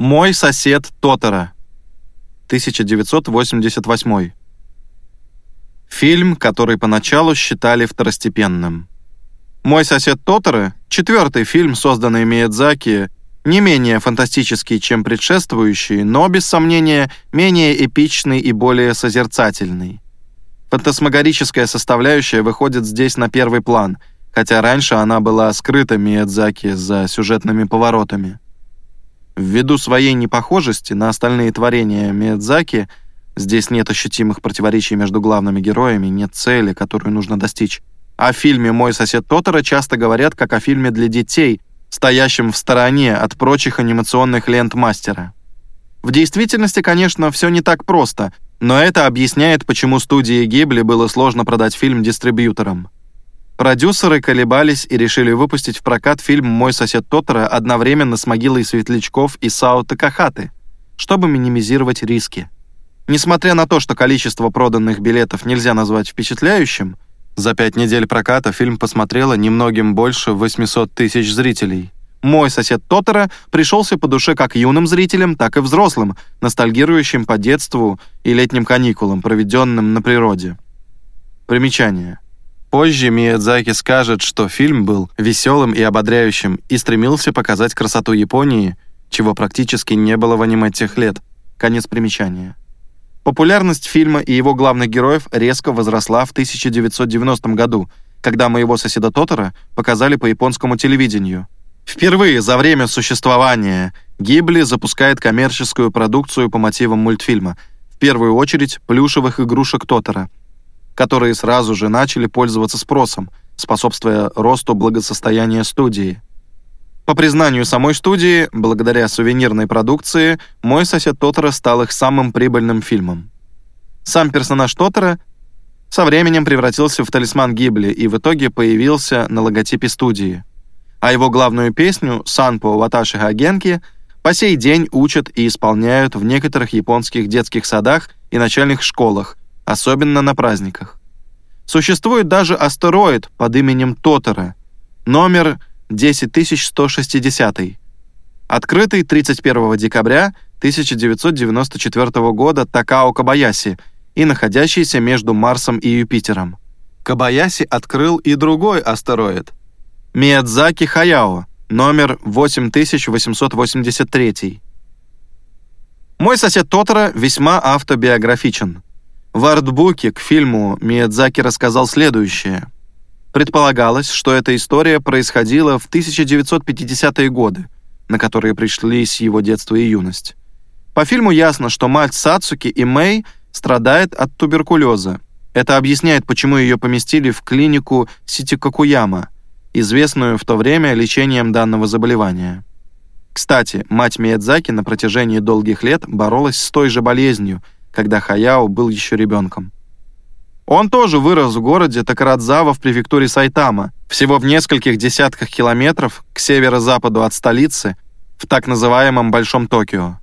Мой сосед Тотора. 1988. Фильм, который поначалу считали второстепенным. «Мой сосед Тотора» — четвертый фильм, созданный Миядзаки, не менее фантастический, чем предшествующий, но, без сомнения, менее эпичный и более созерцательный. Фантасмагорическая составляющая выходит здесь на первый план, хотя раньше она была скрыта Миядзаки за сюжетными поворотами. Ввиду своей непохожести на остальные творения Миядзаки, здесь нет ощутимых противоречий между главными героями, нет цели, которую нужно достичь. О фильме «Мой сосед Тотора» часто говорят как о фильме для детей, стоящем в стороне от прочих анимационных лент мастера. В действительности, конечно, все не так просто, но это объясняет, почему студии Гибли было сложно продать фильм дистрибьюторам. Продюсеры колебались и решили выпустить в прокат фильм «Мой сосед Тотора» одновременно с «Могилой светлячков» и «Сао Такахаты», чтобы минимизировать риски. Несмотря на то, что количество проданных билетов нельзя назвать впечатляющим, за пять недель проката фильм посмотрело немногим больше 800 тысяч зрителей. «Мой сосед Тотора» пришелся по душе как юным зрителям, так и взрослым, ностальгирующим по детству и летним каникулам, проведенным на природе. Примечание. Позже Миядзаки скажет, что фильм был веселым и ободряющим и стремился показать красоту Японии, чего практически не было в аниме тех лет. Конец примечания. Популярность фильма и его главных героев резко возросла в 1990 году, когда моего соседа Тотора показали по японскому телевидению. Впервые за время существования Гибли запускает коммерческую продукцию по мотивам мультфильма, в первую очередь плюшевых игрушек Тотора – которые сразу же начали пользоваться спросом, способствуя росту благосостояния студии. По признанию самой студии, благодаря сувенирной продукции, «Мой сосед Тотора» стал их самым прибыльным фильмом. Сам персонаж Тотора со временем превратился в талисман Гибли и в итоге появился на логотипе студии. А его главную песню «Санпо Ваташи Хагенки» по сей день учат и исполняют в некоторых японских детских садах и начальных школах, особенно на праздниках. Существует даже астероид под именем Тотора, номер 10160, открытый 31 декабря 1994 года Такао Кабаяси и находящийся между Марсом и Юпитером. Кабаяси открыл и другой астероид – Миядзаки Хаяо, номер 8883. Мой сосед Тотора весьма автобиографичен – в артбуке к фильму Миядзаки рассказал следующее. Предполагалось, что эта история происходила в 1950-е годы, на которые пришлись его детство и юность. По фильму ясно, что мать Сацуки и Мэй страдает от туберкулеза. Это объясняет, почему ее поместили в клинику Ситикакуяма, известную в то время лечением данного заболевания. Кстати, мать Миядзаки на протяжении долгих лет боролась с той же болезнью – когда Хаяо был еще ребенком. Он тоже вырос в городе Такарадзава в префектуре Сайтама, всего в нескольких десятках километров к северо-западу от столицы, в так называемом Большом Токио.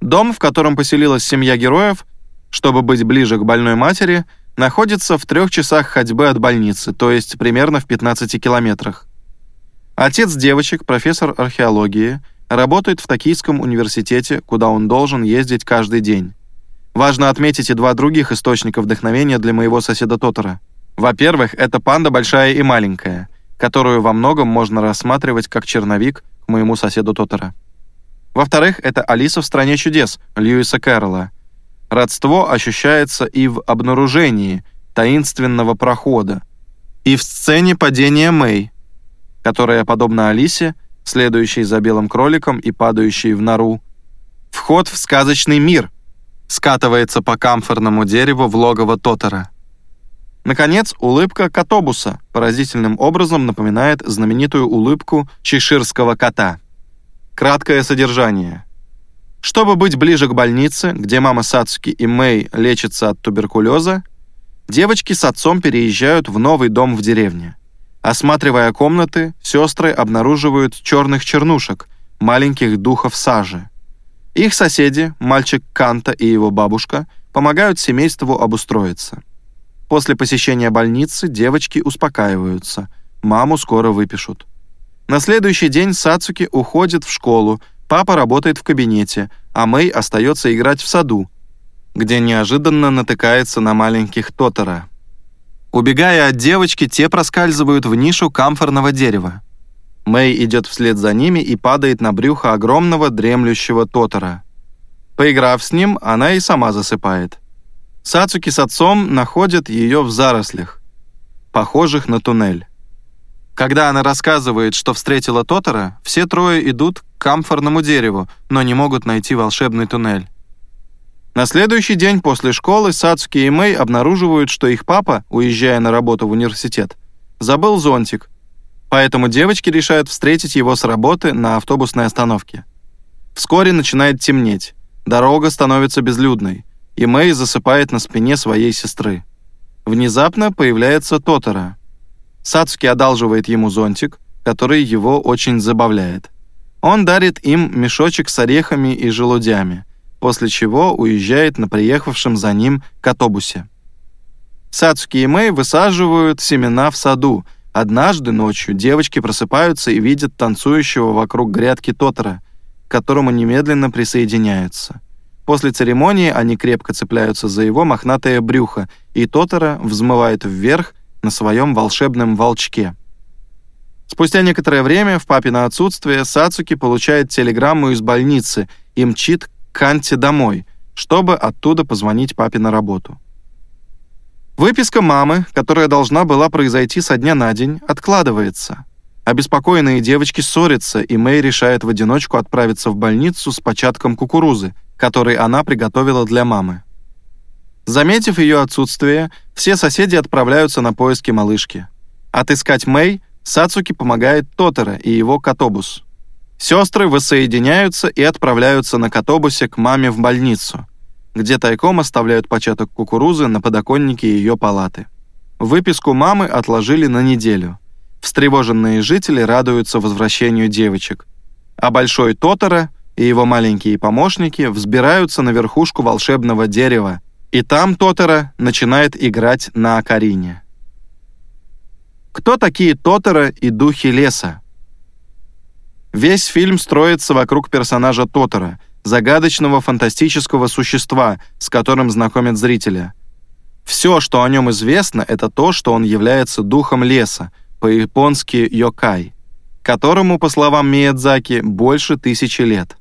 Дом, в котором поселилась семья героев, чтобы быть ближе к больной матери, находится в трех часах ходьбы от больницы, то есть примерно в 15 километрах. Отец девочек, профессор археологии, работает в Токийском университете, куда он должен ездить каждый день. Важно отметить и два других источника вдохновения для моего соседа Тотора. Во-первых, это панда большая и маленькая, которую во многом можно рассматривать как черновик к моему соседу Тотора. Во-вторых, это Алиса в стране чудес Льюиса Кэрролла. Родство ощущается и в обнаружении таинственного прохода, и в сцене падения Мэй, которая, подобно Алисе, следующей за белым кроликом и падающей в нору, вход в сказочный мир — скатывается по камфорному дереву в логово Тотора. Наконец, улыбка Котобуса поразительным образом напоминает знаменитую улыбку чеширского кота. Краткое содержание. Чтобы быть ближе к больнице, где мама Сацуки и Мэй лечатся от туберкулеза, девочки с отцом переезжают в новый дом в деревне. Осматривая комнаты, сестры обнаруживают черных чернушек, маленьких духов сажи. Их соседи, мальчик Канта и его бабушка, помогают семейству обустроиться. После посещения больницы девочки успокаиваются. Маму скоро выпишут. На следующий день Сацуки уходит в школу, Папа работает в кабинете, а Мэй остается играть в саду, где неожиданно натыкается на маленьких Тотора. Убегая от девочки, те проскальзывают в нишу камфорного дерева. Мэй идет вслед за ними и падает на брюхо огромного дремлющего Тотора. Поиграв с ним, она и сама засыпает. Сацуки с отцом находят ее в зарослях, похожих на туннель. Когда она рассказывает, что встретила Тотора, все трое идут к камфорному дереву, но не могут найти волшебный туннель. На следующий день после школы Сацуки и Мэй обнаруживают, что их папа, уезжая на работу в университет, забыл зонтик, поэтому девочки решают встретить его с работы на автобусной остановке. Вскоре начинает темнеть, дорога становится безлюдной, и Мэй засыпает на спине своей сестры. Внезапно появляется Тотора. Сацуки одалживает ему зонтик, который его очень забавляет. Он дарит им мешочек с орехами и желудями, после чего уезжает на приехавшем за ним катобусе. Сацуки и Мэй высаживают семена в саду. Однажды ночью девочки просыпаются и видят танцующего вокруг грядки Тотора, к которому немедленно присоединяются. После церемонии они крепко цепляются за его мохнатое брюхо, и Тотора взмывает вверх на своем волшебном волчке. Спустя некоторое время, в папино отсутствие, Сацуки получает телеграмму из больницы и мчит Канте домой, чтобы оттуда позвонить папе на работу. Выписка мамы, которая должна была произойти со дня на день, откладывается. Обеспокоенные девочки ссорятся, и Мэй решает в одиночку отправиться в больницу с початком кукурузы, который она приготовила для мамы. Заметив ее отсутствие, все соседи отправляются на поиски малышки. Отыскать Мэй Сацуки помогает Тотора и его котобус. Сестры воссоединяются и отправляются на котобусе к маме в больницу, где тайком оставляют початок кукурузы на подоконнике ее палаты. Выписку мамы отложили на неделю. Встревоженные жители радуются возвращению девочек, а большой Тотора и его маленькие помощники взбираются на верхушку волшебного дерева, и там Тотора начинает играть на акарине. Кто такие Тотора и духи леса? Весь фильм строится вокруг персонажа Тотора, загадочного фантастического существа, с которым знакомят зрителя. Все, что о нем известно, это то, что он является духом леса, по-японски «йокай», которому, по словам Миядзаки, больше тысячи лет.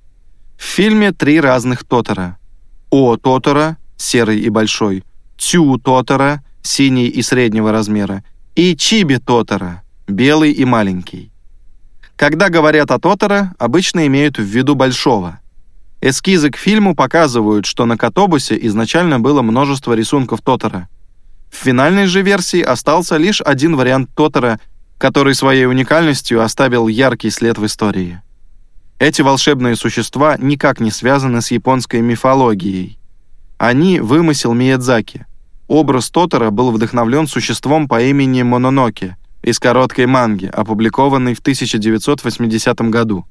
В фильме три разных Тотора. О Тотора, серый и большой, Тю Тотора, синий и среднего размера, и Чиби Тотора, белый и маленький. Когда говорят о Тотора, обычно имеют в виду большого. Эскизы к фильму показывают, что на Котобусе изначально было множество рисунков Тотора. В финальной же версии остался лишь один вариант Тотора, который своей уникальностью оставил яркий след в истории. Эти волшебные существа никак не связаны с японской мифологией. Они — вымысел Миядзаки. Образ Тотора был вдохновлен существом по имени Мононоке — из короткой манги, опубликованной в 1980 году.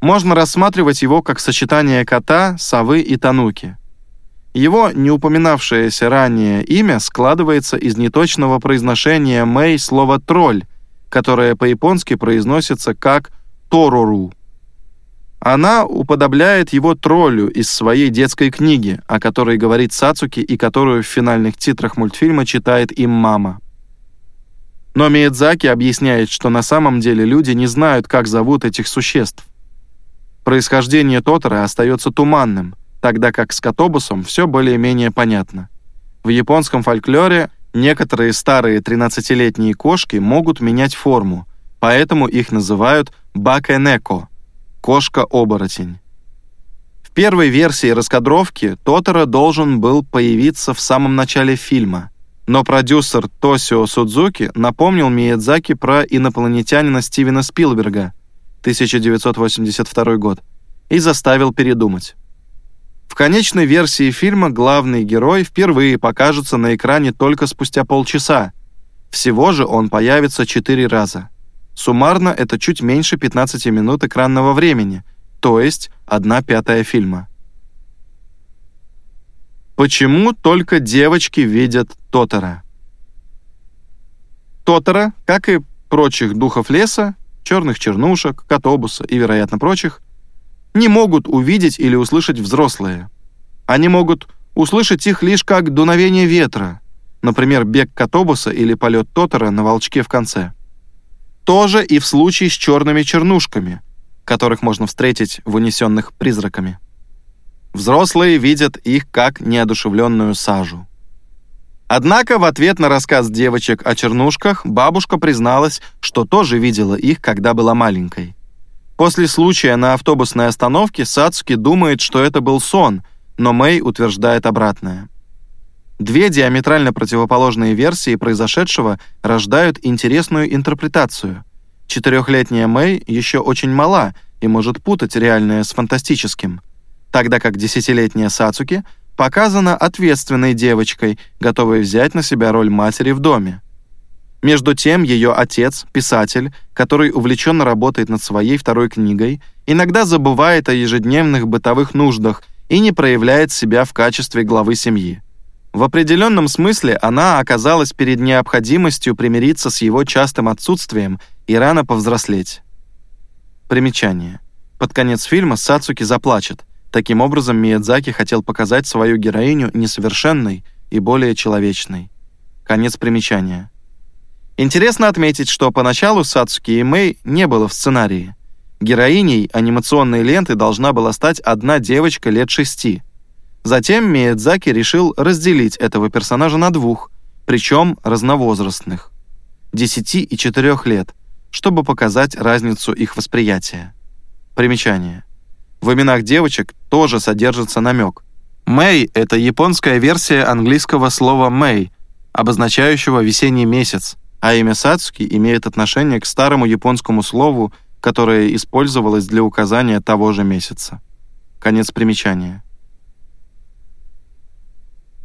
Можно рассматривать его как сочетание кота, совы и тануки. Его не упоминавшееся ранее имя складывается из неточного произношения Мэй слова «тролль», которое по-японски произносится как «торору». Она уподобляет его троллю из своей детской книги, о которой говорит Сацуки и которую в финальных титрах мультфильма читает им мама. Но Миядзаки объясняет, что на самом деле люди не знают, как зовут этих существ. Происхождение Тотора остается туманным, тогда как с Котобусом все более-менее понятно. В японском фольклоре некоторые старые 13-летние кошки могут менять форму, поэтому их называют бакэнеко — кошка-оборотень. В первой версии раскадровки Тотора должен был появиться в самом начале фильма — но продюсер Тосио Судзуки напомнил Миядзаки про инопланетянина Стивена Спилберга 1982 год и заставил передумать. В конечной версии фильма главный герой впервые покажется на экране только спустя полчаса. Всего же он появится четыре раза. Суммарно это чуть меньше 15 минут экранного времени, то есть одна пятая фильма. Почему только девочки видят Тотора? Тотора, как и прочих духов леса, черных чернушек, котобуса и, вероятно, прочих, не могут увидеть или услышать взрослые. Они могут услышать их лишь как дуновение ветра, например, бег котобуса или полет тотора на волчке в конце. Тоже и в случае с черными чернушками, которых можно встретить в унесенных призраками. Взрослые видят их как неодушевленную сажу. Однако в ответ на рассказ девочек о чернушках бабушка призналась, что тоже видела их, когда была маленькой. После случая на автобусной остановке Сацуки думает, что это был сон, но Мэй утверждает обратное. Две диаметрально противоположные версии произошедшего рождают интересную интерпретацию. Четырехлетняя Мэй еще очень мала и может путать реальное с фантастическим, тогда как десятилетняя Сацуки показана ответственной девочкой, готовой взять на себя роль матери в доме. Между тем, ее отец, писатель, который увлеченно работает над своей второй книгой, иногда забывает о ежедневных бытовых нуждах и не проявляет себя в качестве главы семьи. В определенном смысле она оказалась перед необходимостью примириться с его частым отсутствием и рано повзрослеть. Примечание. Под конец фильма Сацуки заплачет. Таким образом, Миядзаки хотел показать свою героиню несовершенной и более человечной. Конец примечания. Интересно отметить, что поначалу Сацуки и Мэй не было в сценарии. Героиней анимационной ленты должна была стать одна девочка лет шести. Затем Миядзаки решил разделить этого персонажа на двух, причем разновозрастных – 10 и 4 лет, чтобы показать разницу их восприятия. Примечание. В именах девочек тоже содержится намек. Мэй – это японская версия английского слова «мэй», обозначающего весенний месяц, а имя Сацуки имеет отношение к старому японскому слову, которое использовалось для указания того же месяца. Конец примечания.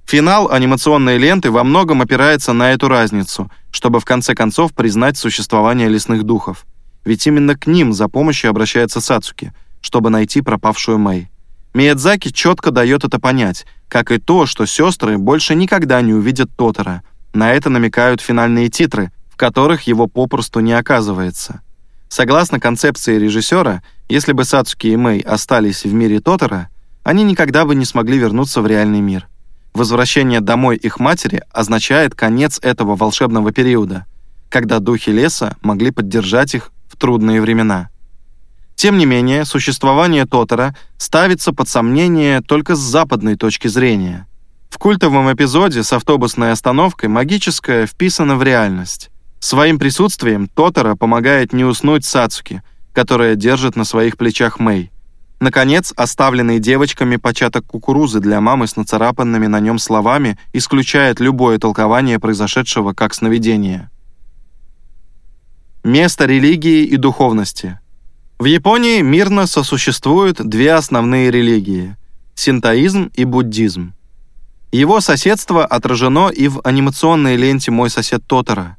Финал анимационной ленты во многом опирается на эту разницу, чтобы в конце концов признать существование лесных духов. Ведь именно к ним за помощью обращается Сацуки, чтобы найти пропавшую Мэй. Миядзаки четко дает это понять, как и то, что сестры больше никогда не увидят Тотора — на это намекают финальные титры, в которых его попросту не оказывается. Согласно концепции режиссера, если бы Сацуки и Мэй остались в мире Тотора, они никогда бы не смогли вернуться в реальный мир. Возвращение домой их матери означает конец этого волшебного периода, когда духи леса могли поддержать их в трудные времена. Тем не менее, существование Тотора ставится под сомнение только с западной точки зрения – в культовом эпизоде с автобусной остановкой магическое вписано в реальность. Своим присутствием Тотора помогает не уснуть Сацуки, которая держит на своих плечах Мэй. Наконец, оставленный девочками початок кукурузы для мамы с нацарапанными на нем словами исключает любое толкование произошедшего как сновидение. Место религии и духовности. В Японии мирно сосуществуют две основные религии – синтоизм и буддизм. Его соседство отражено и в анимационной ленте «Мой сосед Тотора».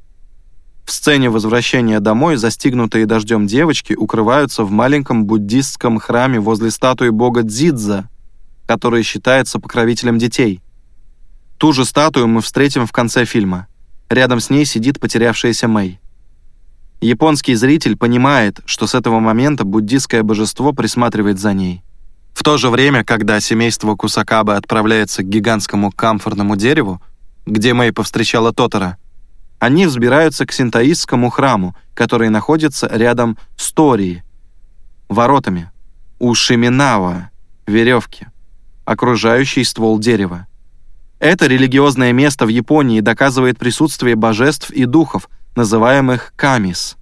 В сцене возвращения домой застигнутые дождем девочки укрываются в маленьком буддистском храме возле статуи бога Дзидза, который считается покровителем детей. Ту же статую мы встретим в конце фильма. Рядом с ней сидит потерявшаяся Мэй. Японский зритель понимает, что с этого момента буддистское божество присматривает за ней. В то же время, когда семейство Кусакабы отправляется к гигантскому камфорному дереву, где Мэй повстречала Тотора, они взбираются к синтоистскому храму, который находится рядом с Тории, воротами, у Шиминава, веревки, окружающий ствол дерева. Это религиозное место в Японии доказывает присутствие божеств и духов, называемых камис.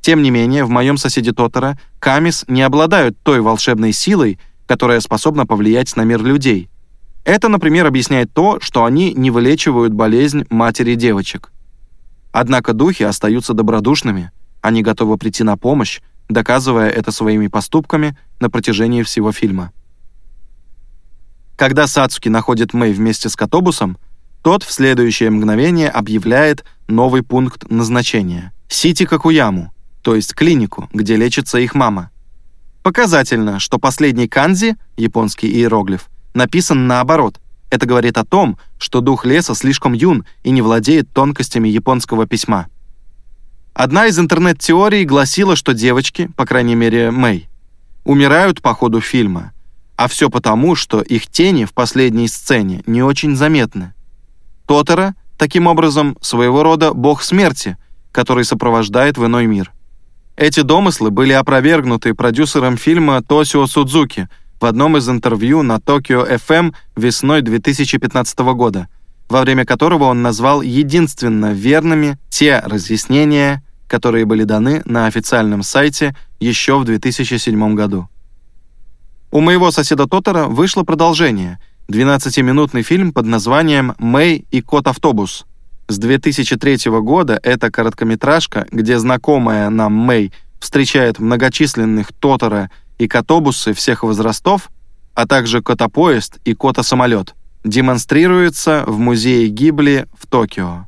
Тем не менее, в моем соседе Тотора камис не обладают той волшебной силой, которая способна повлиять на мир людей. Это, например, объясняет то, что они не вылечивают болезнь матери девочек. Однако духи остаются добродушными, они готовы прийти на помощь, доказывая это своими поступками на протяжении всего фильма. Когда Сацуки находит Мэй вместе с Котобусом, тот в следующее мгновение объявляет новый пункт назначения — Сити Какуяму, то есть клинику, где лечится их мама — Показательно, что последний канзи, японский иероглиф, написан наоборот. Это говорит о том, что дух леса слишком юн и не владеет тонкостями японского письма. Одна из интернет-теорий гласила, что девочки, по крайней мере Мэй, умирают по ходу фильма, а все потому, что их тени в последней сцене не очень заметны. Тотора, таким образом, своего рода бог смерти, который сопровождает в иной мир. Эти домыслы были опровергнуты продюсером фильма Тосио Судзуки в одном из интервью на Токио FM весной 2015 года, во время которого он назвал единственно верными те разъяснения, которые были даны на официальном сайте еще в 2007 году. У моего соседа Тотора вышло продолжение — 12-минутный фильм под названием «Мэй и кот-автобус», с 2003 года эта короткометражка, где знакомая нам Мэй встречает многочисленных Тотора и котобусы всех возрастов, а также котопоезд и котосамолет, демонстрируется в музее Гибли в Токио.